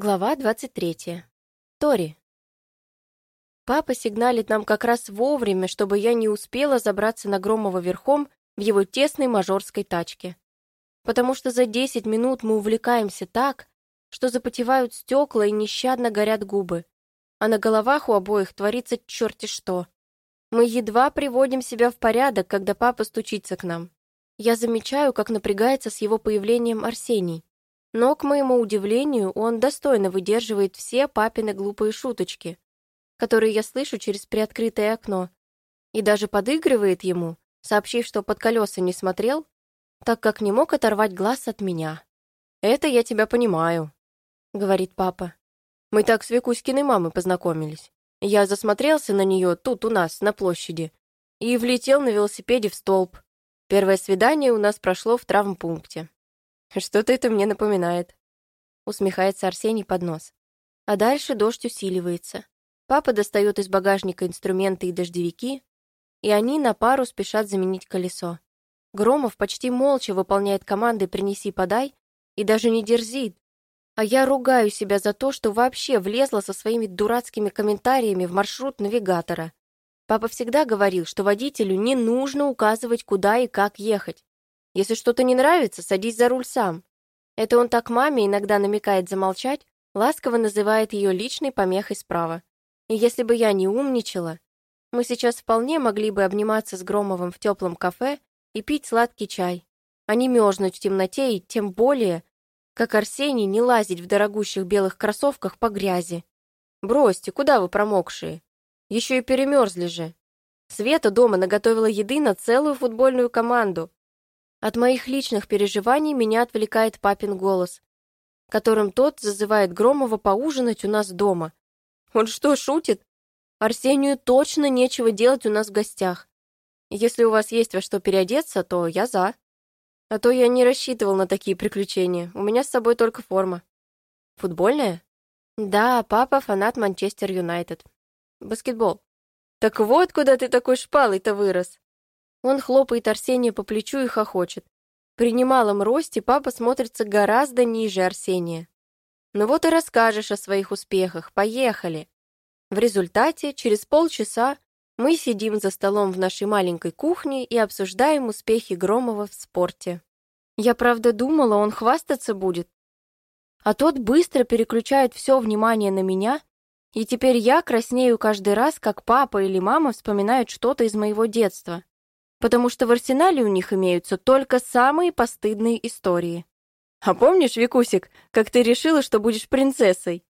Глава 23. Тори. Папа сигналит нам как раз вовремя, чтобы я не успела забраться на Громова верхом в его тесной мажорской тачке. Потому что за 10 минут мы увлекаемся так, что запотевают стекла и нещадно горят губы. А на головах у обоих творится черти что. Мы едва приводим себя в порядок, когда папа стучится к нам. Я замечаю, как напрягается с его появлением Арсений. Но, к моему удивлению, он достойно выдерживает все папины глупые шуточки, которые я слышу через приоткрытое окно, и даже подыгрывает ему, сообщив, что под колеса не смотрел, так как не мог оторвать глаз от меня. «Это я тебя понимаю», — говорит папа. «Мы так с Викуськиной мамой познакомились. Я засмотрелся на нее тут у нас, на площади, и влетел на велосипеде в столб. Первое свидание у нас прошло в травмпункте. Что-то это мне напоминает. Усмехается Арсений под нос. А дальше дождь усиливается. Папа достает из багажника инструменты и дождевики, и они на пару спешат заменить колесо. Громов почти молча выполняет команды «принеси, подай» и даже не дерзит. А я ругаю себя за то, что вообще влезла со своими дурацкими комментариями в маршрут навигатора. Папа всегда говорил, что водителю не нужно указывать, куда и как ехать. Если что-то не нравится, садись за руль сам. Это он так маме иногда намекает замолчать, ласково называет ее личной помехой справа. И если бы я не умничала, мы сейчас вполне могли бы обниматься с Громовым в теплом кафе и пить сладкий чай, а не мерзнуть в темноте и тем более, как Арсений, не лазить в дорогущих белых кроссовках по грязи. Бросьте, куда вы промокшие? Еще и перемерзли же. Света дома наготовила еды на целую футбольную команду. От моих личных переживаний меня отвлекает папин голос, которым тот зазывает Громова поужинать у нас дома. Он что, шутит? Арсению точно нечего делать у нас в гостях. Если у вас есть во что переодеться, то я за. А то я не рассчитывал на такие приключения. У меня с собой только форма. Футбольная? Да, папа фанат Манчестер Юнайтед. Баскетбол. Так вот, куда ты такой шпалый-то вырос. Он хлопает Арсения по плечу и хохочет. При немалом росте папа смотрится гораздо ниже Арсения. Ну вот и расскажешь о своих успехах. Поехали. В результате, через полчаса, мы сидим за столом в нашей маленькой кухне и обсуждаем успехи Громова в спорте. Я правда думала, он хвастаться будет. А тот быстро переключает все внимание на меня, и теперь я краснею каждый раз, как папа или мама вспоминают что-то из моего детства потому что в арсенале у них имеются только самые постыдные истории. А помнишь, Викусик, как ты решила, что будешь принцессой?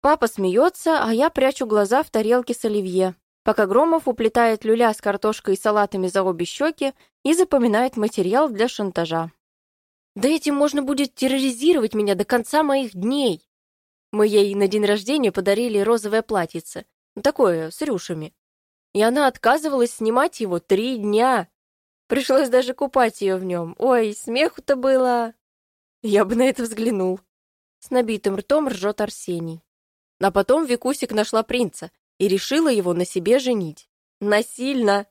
Папа смеется, а я прячу глаза в тарелке с оливье, пока Громов уплетает люля с картошкой и салатами за обе щеки и запоминает материал для шантажа. Да этим можно будет терроризировать меня до конца моих дней. Мы ей на день рождения подарили розовое платьице, такое, с рюшами и она отказывалась снимать его три дня. Пришлось даже купать ее в нем. Ой, смеху-то было. Я бы на это взглянул. С набитым ртом ржет Арсений. А потом Викусик нашла принца и решила его на себе женить. Насильно.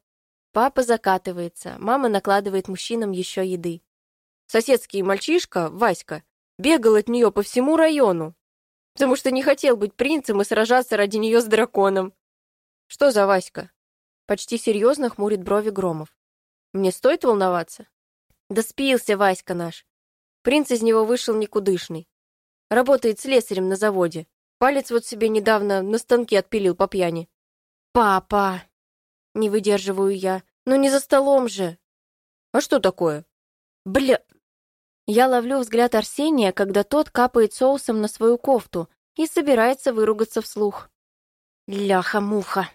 Папа закатывается, мама накладывает мужчинам еще еды. Соседский мальчишка, Васька, бегал от нее по всему району, потому что не хотел быть принцем и сражаться ради нее с драконом. «Что за Васька?» Почти серьезно хмурит брови Громов. «Мне стоит волноваться?» «Да спился Васька наш. Принц из него вышел никудышный. Работает слесарем на заводе. Палец вот себе недавно на станке отпилил по пьяни». «Папа!» Не выдерживаю я. «Ну не за столом же!» «А что такое?» «Бля...» Я ловлю взгляд Арсения, когда тот капает соусом на свою кофту и собирается выругаться вслух. «Ляха-муха!»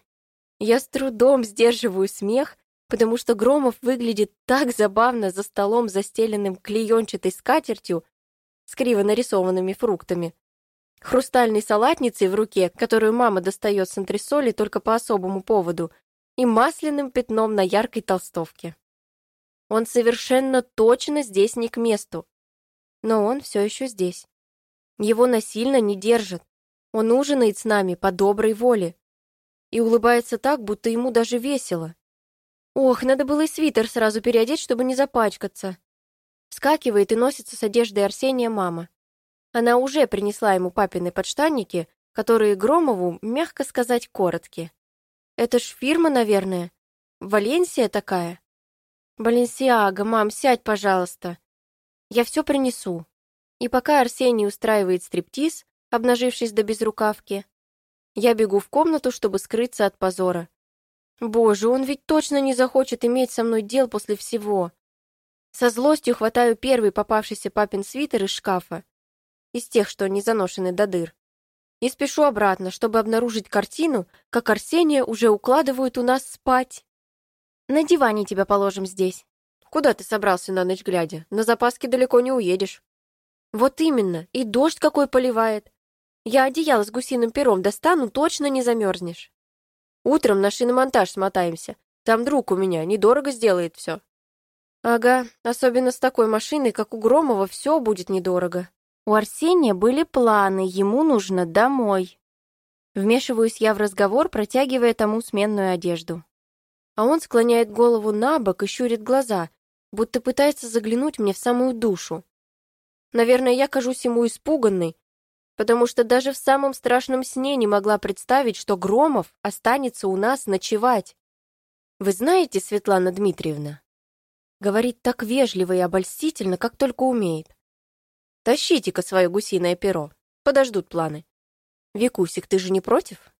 Я с трудом сдерживаю смех, потому что Громов выглядит так забавно за столом, застеленным клеенчатой скатертью с криво нарисованными фруктами, хрустальной салатницей в руке, которую мама достает с антресоли только по особому поводу, и масляным пятном на яркой толстовке. Он совершенно точно здесь не к месту. Но он все еще здесь. Его насильно не держат. Он ужинает с нами по доброй воле и улыбается так, будто ему даже весело. Ох, надо было и свитер сразу переодеть, чтобы не запачкаться. Скакивает и носится с одеждой Арсения мама. Она уже принесла ему папины подштанники, которые Громову, мягко сказать, короткие. Это ж фирма, наверное. Валенсия такая. Баленсиага, мам, сядь, пожалуйста. Я все принесу. И пока Арсений устраивает стриптиз, обнажившись до безрукавки, я бегу в комнату, чтобы скрыться от позора. Боже, он ведь точно не захочет иметь со мной дел после всего. Со злостью хватаю первый попавшийся папин свитер из шкафа, из тех, что не заношены до дыр, и спешу обратно, чтобы обнаружить картину, как Арсения уже укладывают у нас спать. На диване тебя положим здесь. Куда ты собрался на ночь глядя? На запаске далеко не уедешь. Вот именно, и дождь какой поливает. Я одеяло с гусиным пером достану, точно не замерзнешь. Утром на шиномонтаж смотаемся. Там друг у меня, недорого сделает все. Ага, особенно с такой машиной, как у Громова, все будет недорого. У Арсения были планы, ему нужно домой. Вмешиваюсь я в разговор, протягивая тому сменную одежду. А он склоняет голову на бок и щурит глаза, будто пытается заглянуть мне в самую душу. Наверное, я кажусь ему испуганной, потому что даже в самом страшном сне не могла представить, что Громов останется у нас ночевать. Вы знаете, Светлана Дмитриевна, Говорит так вежливо и обольстительно, как только умеет. Тащите-ка свое гусиное перо. Подождут планы. Викусик, ты же не против?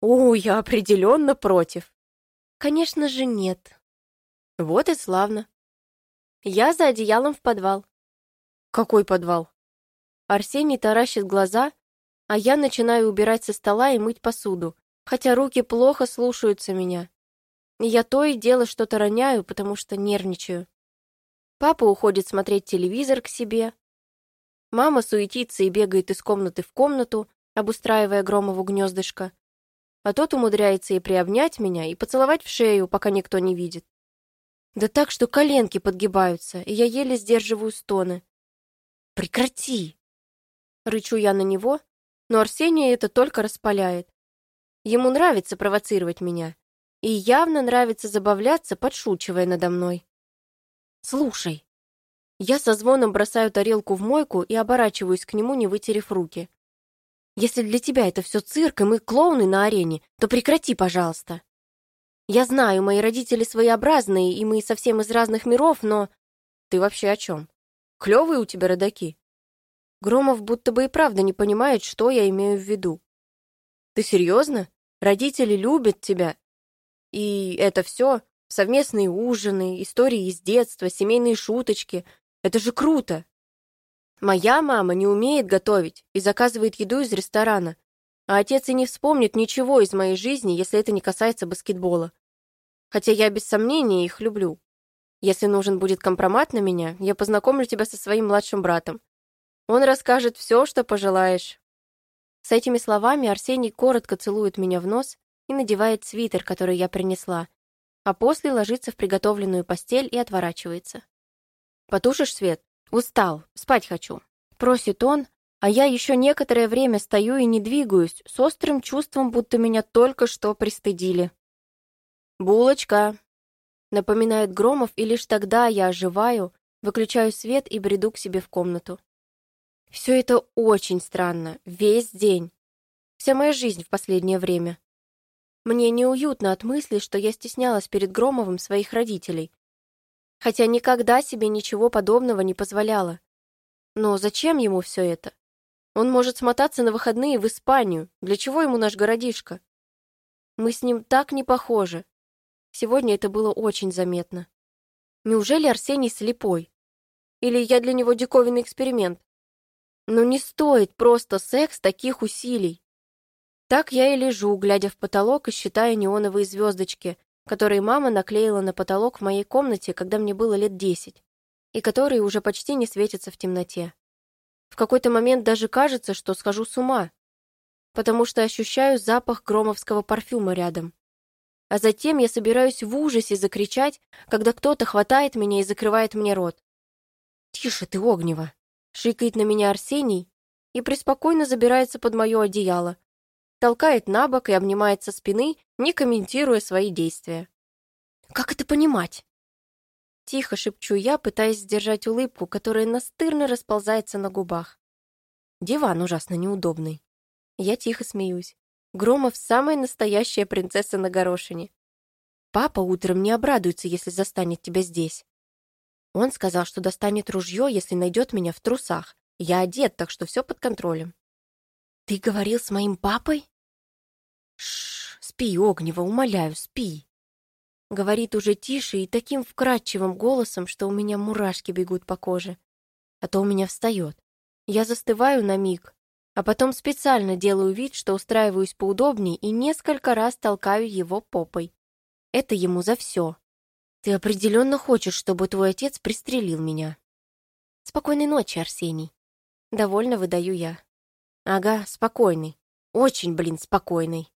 О, я определенно против. Конечно же нет. Вот и славно. Я за одеялом в подвал. Какой подвал? Арсений таращит глаза, а я начинаю убирать со стола и мыть посуду, хотя руки плохо слушаются меня. Я то и дело что-то роняю, потому что нервничаю. Папа уходит смотреть телевизор к себе. Мама суетится и бегает из комнаты в комнату, обустраивая Громову гнездышко. А тот умудряется и приобнять меня, и поцеловать в шею, пока никто не видит. Да так, что коленки подгибаются, и я еле сдерживаю стоны. «Прекрати!» Рычу я на него, но Арсения это только распаляет. Ему нравится провоцировать меня, и явно нравится забавляться, подшучивая надо мной. «Слушай». Я со звоном бросаю тарелку в мойку и оборачиваюсь к нему, не вытерев руки. «Если для тебя это все цирк, и мы клоуны на арене, то прекрати, пожалуйста. Я знаю, мои родители своеобразные, и мы совсем из разных миров, но... Ты вообще о чем? Клевые у тебя родаки?» Громов будто бы и правда не понимает, что я имею в виду. «Ты серьезно? Родители любят тебя, и это все совместные ужины, истории из детства, семейные шуточки. Это же круто. Моя мама не умеет готовить и заказывает еду из ресторана. А отец и не вспомнит ничего из моей жизни, если это не касается баскетбола. Хотя я без сомнения их люблю. Если нужен будет компромат на меня, я познакомлю тебя со своим младшим братом. Он расскажет все, что пожелаешь. С этими словами Арсений коротко целует меня в нос и надевает свитер, который я принесла, а после ложится в приготовленную постель и отворачивается. «Потушишь свет? Устал, спать хочу», — просит он, а я еще некоторое время стою и не двигаюсь, с острым чувством, будто меня только что пристыдили. «Булочка!» — напоминает Громов, и лишь тогда я оживаю, выключаю свет и бреду к себе в комнату. Все это очень странно, весь день. Вся моя жизнь в последнее время. Мне неуютно от мысли, что я стеснялась перед Громовым своих родителей. Хотя никогда себе ничего подобного не позволяла. Но зачем ему все это? Он может смотаться на выходные в Испанию. Для чего ему наш городишко? Мы с ним так не похожи. Сегодня это было очень заметно. Неужели Арсений слепой? Или я для него диковинный эксперимент? Но не стоит просто секс таких усилий. Так я и лежу, глядя в потолок и считая неоновые звездочки, которые мама наклеила на потолок в моей комнате, когда мне было лет десять, и которые уже почти не светятся в темноте. В какой-то момент даже кажется, что схожу с ума, потому что ощущаю запах громовского парфюма рядом. А затем я собираюсь в ужасе закричать, когда кто-то хватает меня и закрывает мне рот. «Тише ты, Огнева!» — шикает на меня Арсений и преспокойно забирается под мое одеяло, толкает на бок и обнимает со спины, не комментируя свои действия. «Как это понимать?» Тихо шепчу я, пытаясь сдержать улыбку, которая настырно расползается на губах. Диван ужасно неудобный. Я тихо смеюсь. Громов самая настоящая принцесса на горошине. Папа утром не обрадуется, если застанет тебя здесь. Он сказал, что достанет ружье, если найдет меня в трусах. Я одет, так что все под контролем. Ты говорил с моим папой? Шш, спи, Огнева, умоляю, спи. Говорит уже тише и таким вкрадчивым голосом, что у меня мурашки бегут по коже. А то у меня встает. Я застываю на миг, а потом специально делаю вид, что устраиваюсь поудобнее и несколько раз толкаю его попой. Это ему за все. Ты определенно хочешь, чтобы твой отец пристрелил меня. Спокойной ночи, Арсений. Довольно выдаю я. Ага, спокойный. Очень, блин, спокойный.